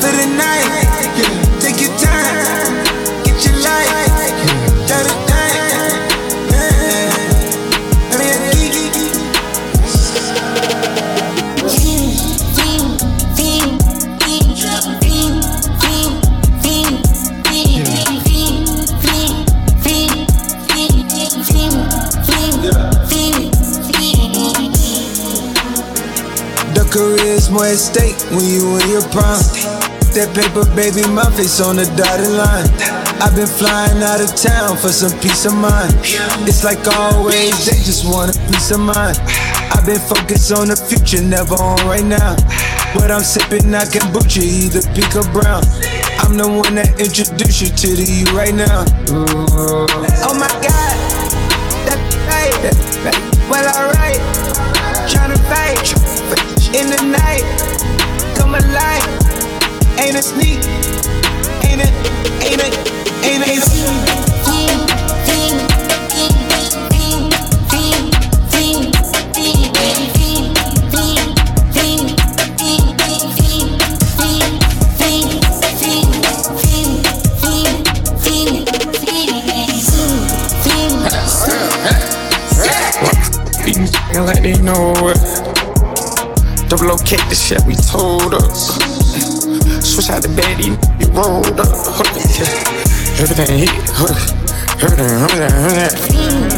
for the night. Career's more at stake when you in your prime. That paper, baby, my face on the dotted line. I've been flying out of town for some peace of mind. It's like always, they just want a peace of mind. I've been focused on the future, never on right now. What I'm sipping, I kombucha, either pink or brown. I'm the one that introduced you to the you right now. Oh my God, that's right. Well, alright. These like they know it. Double OK the shit we told us. Switch out the bed, you rolled up. Everything hit, everything, everything, everything.